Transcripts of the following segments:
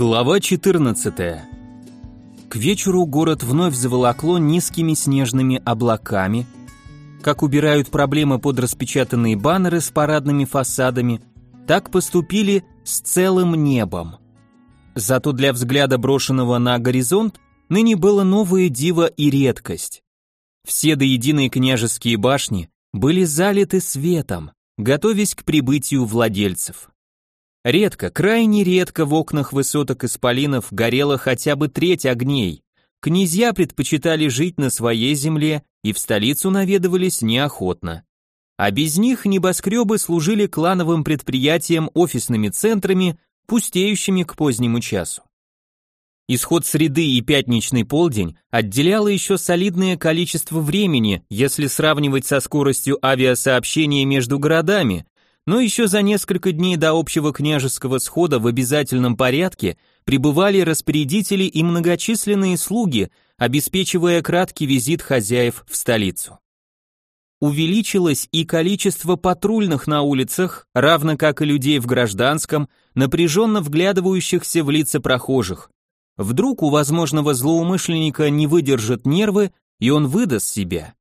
Глава 14. К вечеру город вновь заволокло низкими снежными облаками. Как убирают проблемы под распечатанные баннеры с парадными фасадами, так поступили с целым небом. Зато для взгляда брошенного на горизонт ныне было новое диво и редкость. Все до единой княжеские башни были залиты светом, готовясь к прибытию владельцев. Редко, крайне редко в окнах высоток исполинов горела хотя бы треть огней. Князья предпочитали жить на своей земле и в столицу наведывались неохотно. А без них небоскребы служили клановым предприятиям, офисными центрами, пустеющими к позднему часу. Исход среды и пятничный полдень отделяло еще солидное количество времени, если сравнивать со скоростью авиасообщения между городами, но еще за несколько дней до общего княжеского схода в обязательном порядке прибывали распорядители и многочисленные слуги, обеспечивая краткий визит хозяев в столицу. Увеличилось и количество патрульных на улицах, равно как и людей в гражданском, напряженно вглядывающихся в лица прохожих. Вдруг у возможного злоумышленника не выдержат нервы, и он выдаст себя.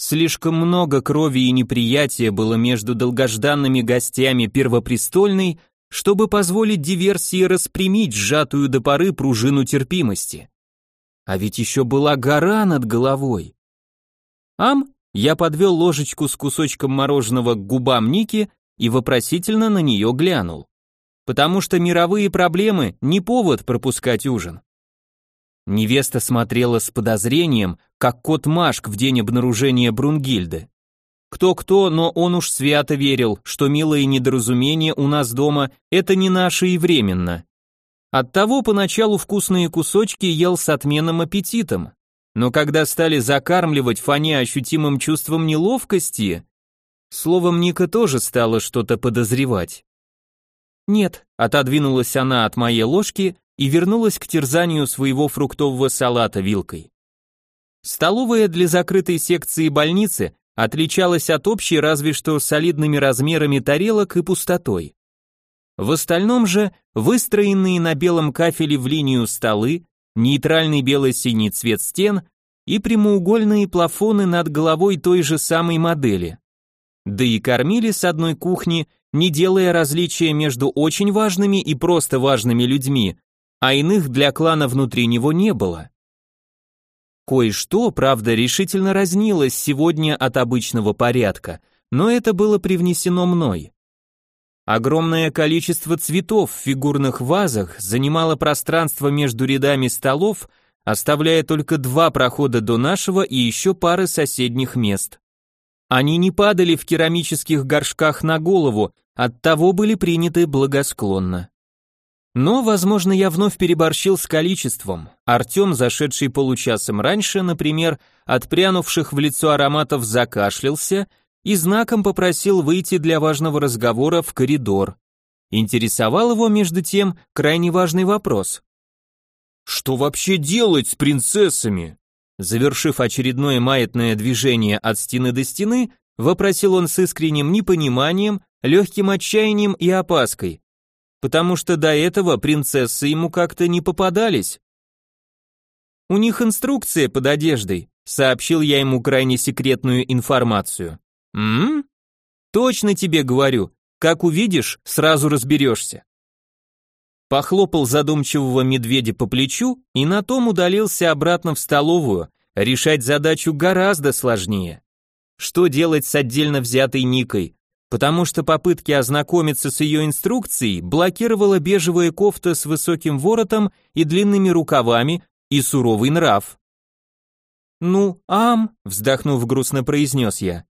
Слишком много крови и неприятия было между долгожданными гостями Первопрестольной, чтобы позволить диверсии распрямить сжатую до поры пружину терпимости. А ведь еще была гора над головой. Ам, я подвел ложечку с кусочком мороженого к губам Ники и вопросительно на нее глянул. Потому что мировые проблемы не повод пропускать ужин. Невеста смотрела с подозрением, как кот Машк в день обнаружения Брунгильды. Кто-кто, но он уж свято верил, что милое недоразумение у нас дома – это не наше и временно. Оттого поначалу вкусные кусочки ел с отменным аппетитом, но когда стали закармливать Фаня ощутимым чувством неловкости, словом, Ника тоже стала что-то подозревать. «Нет», — отодвинулась она от моей ложки и вернулась к терзанию своего фруктового салата вилкой. Столовая для закрытой секции больницы отличалась от общей разве что солидными размерами тарелок и пустотой. В остальном же выстроенные на белом кафеле в линию столы, нейтральный бело-синий цвет стен и прямоугольные плафоны над головой той же самой модели. Да и кормили с одной кухни, не делая различия между очень важными и просто важными людьми, а иных для клана внутри него не было. Кое-что, правда, решительно разнилось сегодня от обычного порядка, но это было привнесено мной. Огромное количество цветов в фигурных вазах занимало пространство между рядами столов, оставляя только два прохода до нашего и еще пары соседних мест. Они не падали в керамических горшках на голову, оттого были приняты благосклонно. Но, возможно, я вновь переборщил с количеством. Артем, зашедший получасом раньше, например, отпрянувших в лицо ароматов закашлялся и знаком попросил выйти для важного разговора в коридор. Интересовал его, между тем, крайне важный вопрос. «Что вообще делать с принцессами?» Завершив очередное маятное движение от стены до стены, вопросил он с искренним непониманием, легким отчаянием и опаской потому что до этого принцессы ему как-то не попадались. У них инструкция под одеждой, сообщил я ему крайне секретную информацию. М? Точно тебе говорю, как увидишь, сразу разберешься. Похлопал задумчивого медведя по плечу и на том удалился обратно в столовую, решать задачу гораздо сложнее. Что делать с отдельно взятой Никой? Потому что попытки ознакомиться с ее инструкцией блокировала бежевая кофта с высоким воротом и длинными рукавами и суровый нрав. «Ну, ам», — вздохнув грустно произнес я.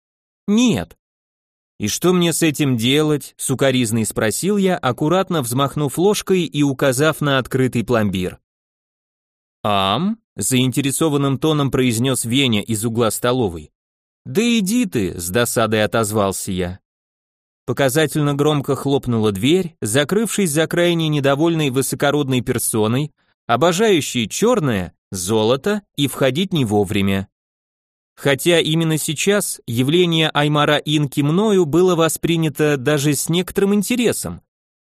«Нет». «И что мне с этим делать?» — сукоризный спросил я, аккуратно взмахнув ложкой и указав на открытый пломбир. «Ам?» — заинтересованным тоном произнес Веня из угла столовой. «Да иди ты», — с досадой отозвался я. Показательно громко хлопнула дверь, закрывшись за крайне недовольной высокородной персоной, обожающей черное, золото и входить не вовремя. Хотя именно сейчас явление Аймара Инки мною было воспринято даже с некоторым интересом.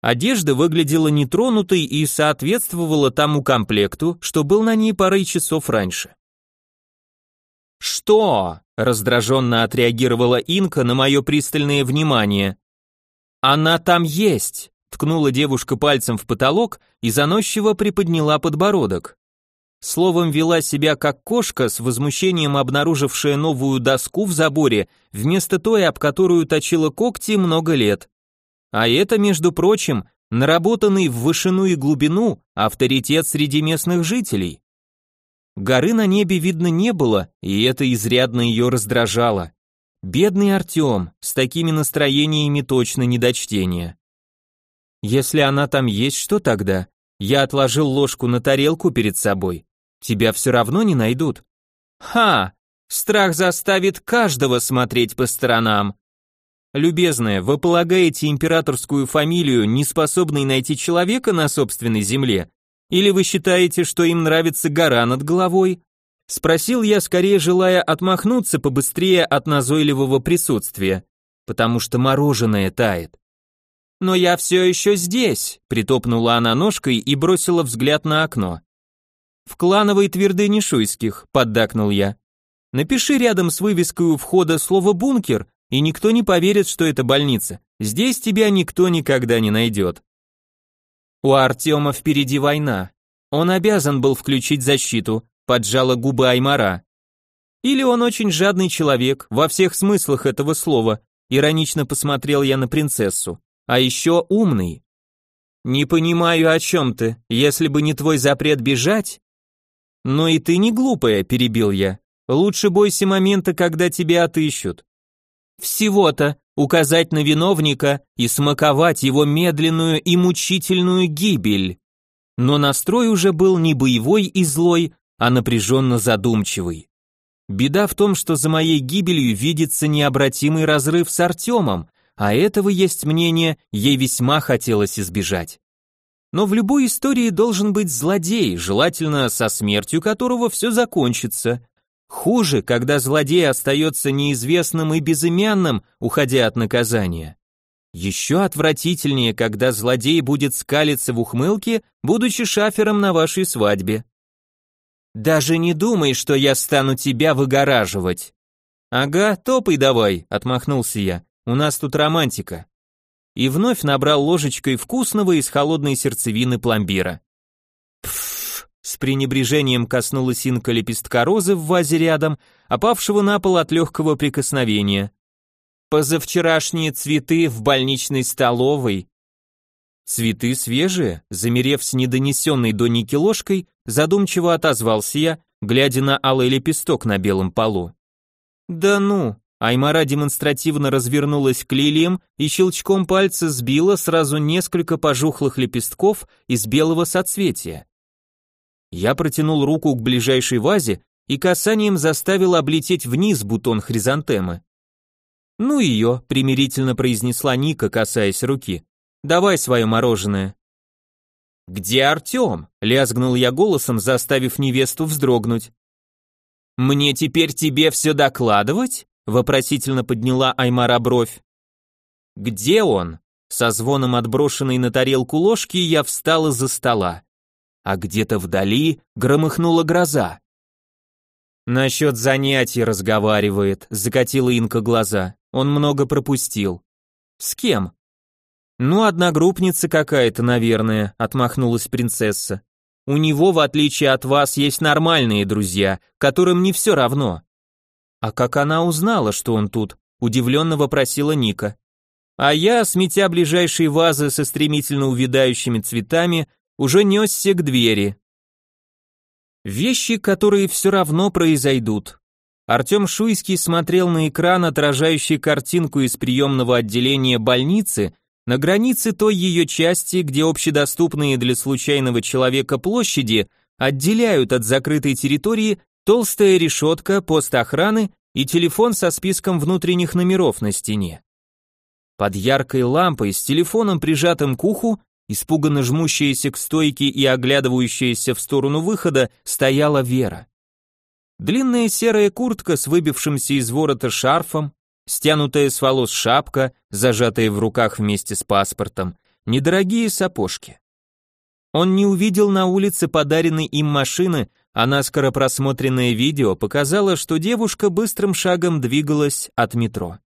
Одежда выглядела нетронутой и соответствовала тому комплекту, что был на ней парой часов раньше. «Что?» – раздраженно отреагировала Инка на мое пристальное внимание. «Она там есть!» – ткнула девушка пальцем в потолок и заносчиво приподняла подбородок. Словом, вела себя как кошка, с возмущением обнаружившая новую доску в заборе, вместо той, об которую точила когти много лет. А это, между прочим, наработанный в вышину и глубину авторитет среди местных жителей. Горы на небе видно не было, и это изрядно ее раздражало. Бедный Артем, с такими настроениями точно не до чтения. Если она там есть, что тогда? Я отложил ложку на тарелку перед собой. Тебя все равно не найдут. Ха! Страх заставит каждого смотреть по сторонам. Любезная, вы полагаете императорскую фамилию неспособной найти человека на собственной земле? Или вы считаете, что им нравится гора над головой? Спросил я, скорее желая отмахнуться побыстрее от назойливого присутствия, потому что мороженое тает. Но я все еще здесь, притопнула она ножкой и бросила взгляд на окно. В клановой твердыне Шуйских, поддакнул я. Напиши рядом с вывеской у входа слово «бункер», и никто не поверит, что это больница. Здесь тебя никто никогда не найдет. У Артема впереди война. Он обязан был включить защиту, поджала губы Аймара. Или он очень жадный человек, во всех смыслах этого слова, иронично посмотрел я на принцессу. А еще умный. Не понимаю, о чем ты, если бы не твой запрет бежать. Но и ты не глупая, перебил я. Лучше бойся момента, когда тебя отыщут. Всего-то указать на виновника и смаковать его медленную и мучительную гибель. Но настрой уже был не боевой и злой, а напряженно задумчивый. Беда в том, что за моей гибелью видится необратимый разрыв с Артемом, а этого есть мнение, ей весьма хотелось избежать. Но в любой истории должен быть злодей, желательно со смертью которого все закончится, Хуже, когда злодей остается неизвестным и безымянным, уходя от наказания. Еще отвратительнее, когда злодей будет скалиться в ухмылке, будучи шафером на вашей свадьбе. Даже не думай, что я стану тебя выгораживать. Ага, топай давай, отмахнулся я. У нас тут романтика. И вновь набрал ложечкой вкусного из холодной сердцевины пломбира. Пф, с пренебрежением коснулась инка лепестка розы в вазе рядом, опавшего на пол от легкого прикосновения. Позавчерашние цветы в больничной столовой. Цветы свежие, замерев с недонесенной до Ники ложкой, задумчиво отозвался я, глядя на алый лепесток на белом полу. Да ну, Аймара демонстративно развернулась к лилиям и щелчком пальца сбила сразу несколько пожухлых лепестков из белого соцветия. Я протянул руку к ближайшей вазе и касанием заставил облететь вниз бутон хризантемы. «Ну ее», — примирительно произнесла Ника, касаясь руки. «Давай свое мороженое». «Где Артем?» — лязгнул я голосом, заставив невесту вздрогнуть. «Мне теперь тебе все докладывать?» — вопросительно подняла Аймара бровь. «Где он?» Со звоном отброшенной на тарелку ложки я встал из-за стола а где-то вдали громыхнула гроза. «Насчет занятий разговаривает», — закатила Инка глаза. «Он много пропустил». «С кем?» «Ну, одногруппница какая-то, наверное», — отмахнулась принцесса. «У него, в отличие от вас, есть нормальные друзья, которым не все равно». «А как она узнала, что он тут?» — удивленно вопросила Ника. А я, сметя ближайшие вазы со стремительно увядающими цветами, уже несся к двери. Вещи, которые все равно произойдут. Артем Шуйский смотрел на экран, отражающий картинку из приемного отделения больницы, на границе той ее части, где общедоступные для случайного человека площади отделяют от закрытой территории толстая решетка, пост охраны и телефон со списком внутренних номеров на стене. Под яркой лампой с телефоном прижатым к уху Испуганно жмущаяся к стойке и оглядывающаяся в сторону выхода стояла Вера. Длинная серая куртка с выбившимся из ворота шарфом, стянутая с волос шапка, зажатая в руках вместе с паспортом, недорогие сапожки. Он не увидел на улице подаренной им машины, а наскоро просмотренное видео показало, что девушка быстрым шагом двигалась от метро.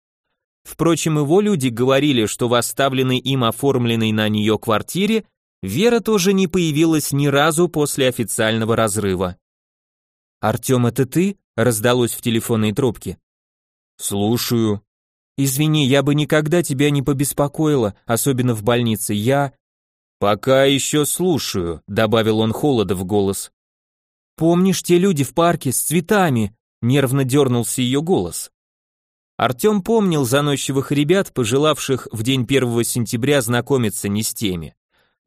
Впрочем, его люди говорили, что в оставленной им оформленной на нее квартире Вера тоже не появилась ни разу после официального разрыва. «Артем, это ты?» — раздалось в телефонной трубке. «Слушаю». «Извини, я бы никогда тебя не побеспокоила, особенно в больнице. Я...» «Пока еще слушаю», — добавил он холода в голос. «Помнишь те люди в парке с цветами?» — нервно дернулся ее голос. Артем помнил заносчивых ребят, пожелавших в день 1 сентября знакомиться не с теми.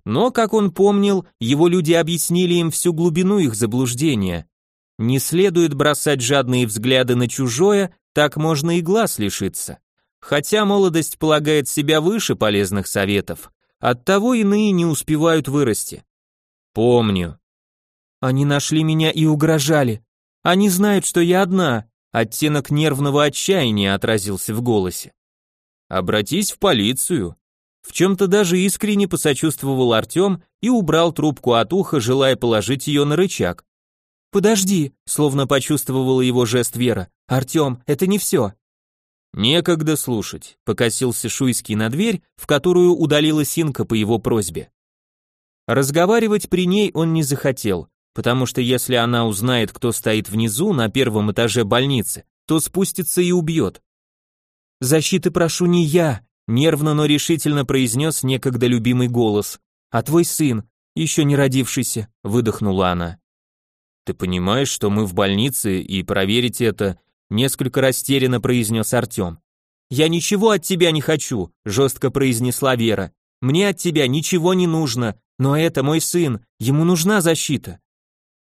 Но, как он помнил, его люди объяснили им всю глубину их заблуждения. Не следует бросать жадные взгляды на чужое, так можно и глаз лишиться. Хотя молодость полагает себя выше полезных советов, оттого иные не успевают вырасти. Помню. Они нашли меня и угрожали. Они знают, что я одна, Оттенок нервного отчаяния отразился в голосе. «Обратись в полицию». В чем-то даже искренне посочувствовал Артем и убрал трубку от уха, желая положить ее на рычаг. «Подожди», словно почувствовала его жест Вера. «Артем, это не все». «Некогда слушать», — покосился Шуйский на дверь, в которую удалила Синка по его просьбе. Разговаривать при ней он не захотел, потому что если она узнает, кто стоит внизу, на первом этаже больницы, то спустится и убьет. «Защиты прошу не я», — нервно, но решительно произнес некогда любимый голос, «а твой сын, еще не родившийся», — выдохнула она. «Ты понимаешь, что мы в больнице, и проверить это...» Несколько растерянно произнес Артем. «Я ничего от тебя не хочу», — жестко произнесла Вера. «Мне от тебя ничего не нужно, но это мой сын, ему нужна защита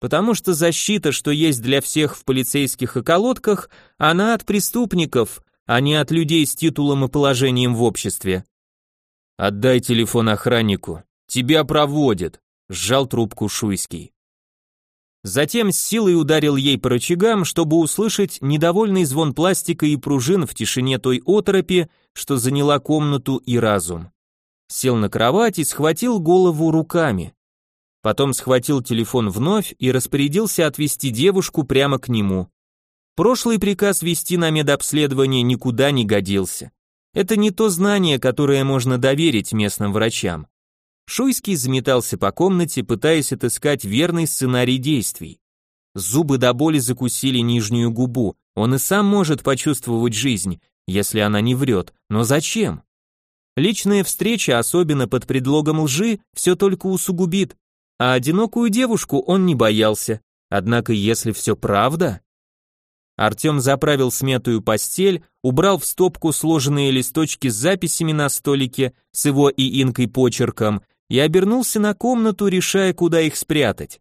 потому что защита, что есть для всех в полицейских околотках, она от преступников, а не от людей с титулом и положением в обществе. «Отдай телефон охраннику, тебя проводят», — сжал трубку Шуйский. Затем с силой ударил ей по рычагам, чтобы услышать недовольный звон пластика и пружин в тишине той оторопи, что заняла комнату и разум. Сел на кровать и схватил голову руками. Потом схватил телефон вновь и распорядился отвезти девушку прямо к нему. Прошлый приказ вести на медобследование никуда не годился. Это не то знание, которое можно доверить местным врачам. Шуйский заметался по комнате, пытаясь отыскать верный сценарий действий. Зубы до боли закусили нижнюю губу. Он и сам может почувствовать жизнь, если она не врет. Но зачем? Личная встреча, особенно под предлогом лжи, все только усугубит а одинокую девушку он не боялся. Однако если все правда... Артем заправил смятую постель, убрал в стопку сложенные листочки с записями на столике с его и инкой почерком и обернулся на комнату, решая, куда их спрятать.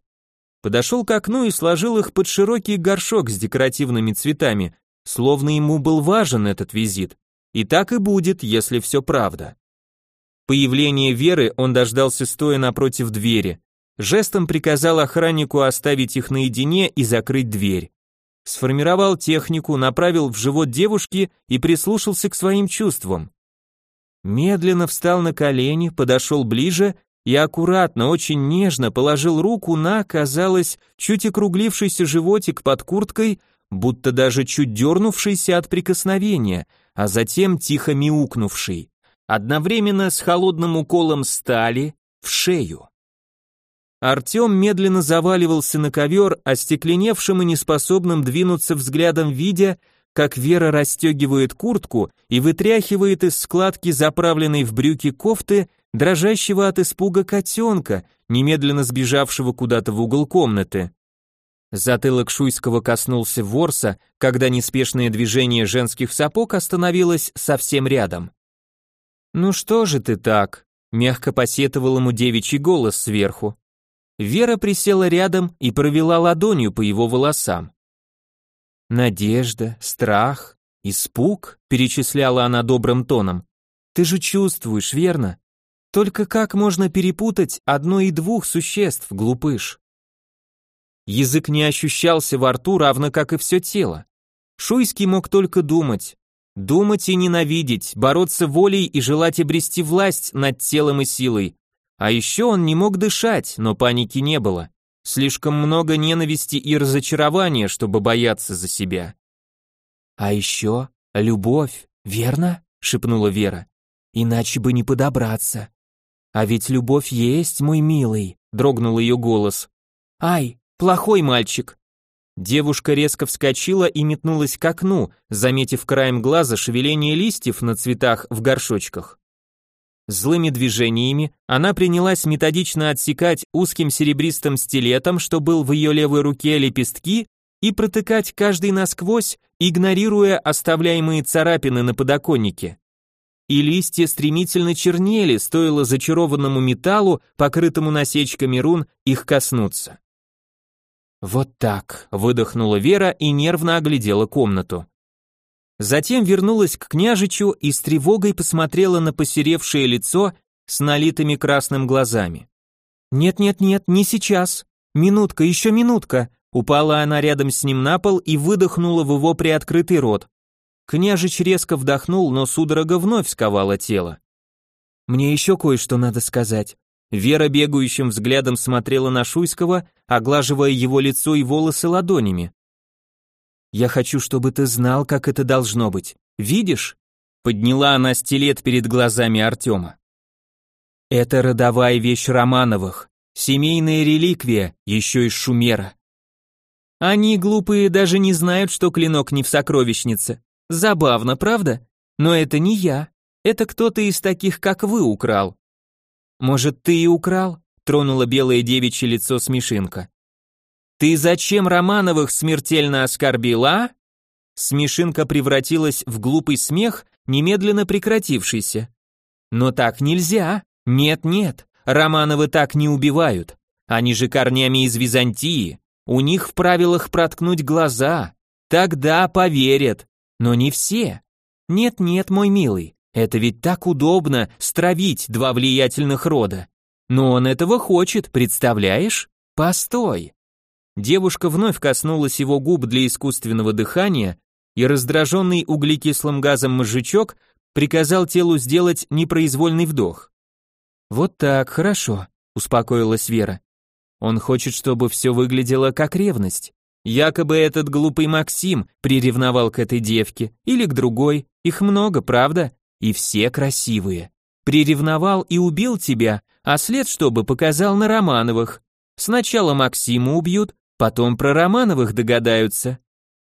Подошел к окну и сложил их под широкий горшок с декоративными цветами, словно ему был важен этот визит. И так и будет, если все правда. Появление Веры он дождался стоя напротив двери, жестом приказал охраннику оставить их наедине и закрыть дверь. Сформировал технику, направил в живот девушки и прислушался к своим чувствам. Медленно встал на колени, подошел ближе и аккуратно, очень нежно положил руку на, казалось, чуть округлившийся животик под курткой, будто даже чуть дернувшийся от прикосновения, а затем тихо мяукнувший, одновременно с холодным уколом стали в шею. Артем медленно заваливался на ковер, остекленевшим и неспособным двинуться взглядом видя, как Вера расстегивает куртку и вытряхивает из складки заправленной в брюки кофты дрожащего от испуга котенка, немедленно сбежавшего куда-то в угол комнаты. Затылок Шуйского коснулся ворса, когда неспешное движение женских сапог остановилось совсем рядом. «Ну что же ты так?» — мягко посетовал ему девичий голос сверху. Вера присела рядом и провела ладонью по его волосам. Надежда, страх, испуг, перечисляла она добрым тоном. Ты же чувствуешь, верно? Только как можно перепутать одно и двух существ, глупыш? Язык не ощущался во рту, равно как и все тело. Шуйский мог только думать. Думать и ненавидеть, бороться волей и желать обрести власть над телом и силой. А еще он не мог дышать, но паники не было. Слишком много ненависти и разочарования, чтобы бояться за себя. А еще любовь, верно? шепнула Вера. Иначе бы не подобраться. А ведь любовь есть, мой милый, дрогнул ее голос. Ай, плохой мальчик. Девушка резко вскочила и метнулась к окну, заметив краем глаза шевеление листьев на цветах в горшочках. Злыми движениями она принялась методично отсекать узким серебристым стилетом, что был в ее левой руке, лепестки и протыкать каждый насквозь, игнорируя оставляемые царапины на подоконнике. И листья стремительно чернели, стоило зачарованному металлу, покрытому насечками рун, их коснуться. Вот так, выдохнула Вера и нервно оглядела комнату. Затем вернулась к княжичу и с тревогой посмотрела на посеревшее лицо с налитыми красным глазами. «Нет-нет-нет, не сейчас. Минутка, еще минутка». Упала она рядом с ним на пол и выдохнула в его приоткрытый рот. Княжич резко вдохнул, но судорога вновь сковала тело. «Мне еще кое-что надо сказать». Вера бегающим взглядом смотрела на Шуйского, оглаживая его лицо и волосы ладонями. Я хочу, чтобы ты знал, как это должно быть. Видишь? Подняла она стилет перед глазами Артема. Это родовая вещь Романовых, семейная реликвия, еще из Шумера. Они, глупые, даже не знают, что клинок не в сокровищнице. Забавно, правда? Но это не я. Это кто-то из таких, как вы, украл. Может, ты и украл? Тронула белое девичье лицо Смешинка. «Ты зачем Романовых смертельно оскорбила?» Смешинка превратилась в глупый смех, немедленно прекратившийся. «Но так нельзя. Нет-нет, Романовы так не убивают. Они же корнями из Византии. У них в правилах проткнуть глаза. Тогда поверят. Но не все. Нет-нет, мой милый, это ведь так удобно стравить два влиятельных рода. Но он этого хочет, представляешь? Постой. Девушка вновь коснулась его губ для искусственного дыхания, и раздраженный углекислым газом мозжечок приказал телу сделать непроизвольный вдох. «Вот так, хорошо», — успокоилась Вера. «Он хочет, чтобы все выглядело как ревность. Якобы этот глупый Максим приревновал к этой девке, или к другой, их много, правда? И все красивые. Приревновал и убил тебя, а след чтобы показал на Романовых. Сначала Максима убьют, Потом про Романовых догадаются.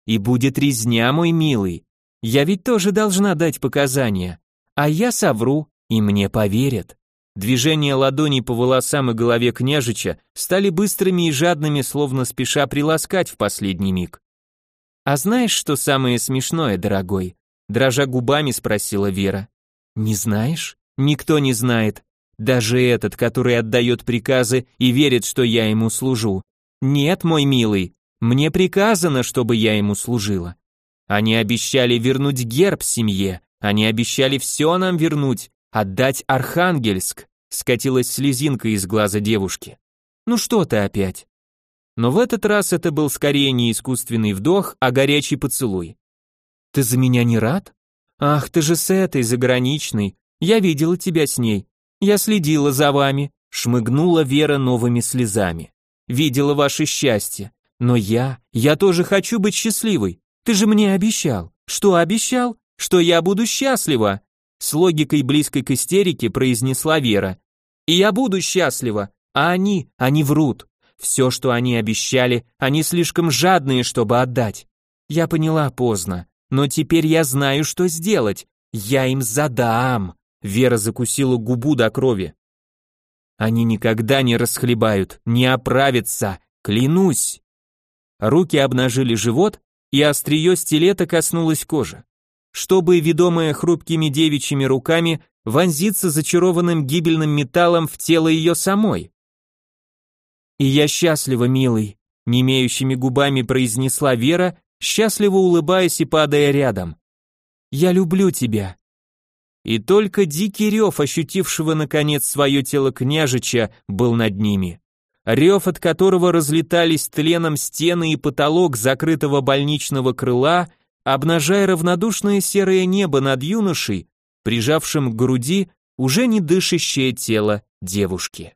И будет резня, мой милый. Я ведь тоже должна дать показания. А я совру, и мне поверят. Движения ладоней по волосам и голове княжича стали быстрыми и жадными, словно спеша приласкать в последний миг. «А знаешь, что самое смешное, дорогой?» Дрожа губами спросила Вера. «Не знаешь? Никто не знает. Даже этот, который отдает приказы и верит, что я ему служу. Нет, мой милый, мне приказано, чтобы я ему служила. Они обещали вернуть герб семье, они обещали все нам вернуть, отдать Архангельск. Скатилась слезинка из глаза девушки. Ну что ты опять? Но в этот раз это был скорее не искусственный вдох, а горячий поцелуй. Ты за меня не рад? Ах, ты же с этой заграничной. Я видела тебя с ней. Я следила за вами, шмыгнула Вера новыми слезами видела ваше счастье. Но я, я тоже хочу быть счастливой. Ты же мне обещал. Что обещал? Что я буду счастлива. С логикой близкой к истерике произнесла Вера. И я буду счастлива. А они, они врут. Все, что они обещали, они слишком жадные, чтобы отдать. Я поняла поздно, но теперь я знаю, что сделать. Я им задам. Вера закусила губу до крови. Они никогда не расхлебают, не оправятся, клянусь. Руки обнажили живот, и острие стилета коснулось кожи. Чтобы, ведомая хрупкими девичьими руками, вонзиться зачарованным гибельным металлом в тело ее самой. «И я счастлива, милый», — немеющими губами произнесла Вера, счастливо улыбаясь и падая рядом. «Я люблю тебя, и только дикий рев, ощутившего наконец свое тело княжича, был над ними. Рев, от которого разлетались тленом стены и потолок закрытого больничного крыла, обнажая равнодушное серое небо над юношей, прижавшим к груди уже не дышащее тело девушки.